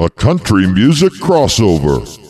a country music crossover.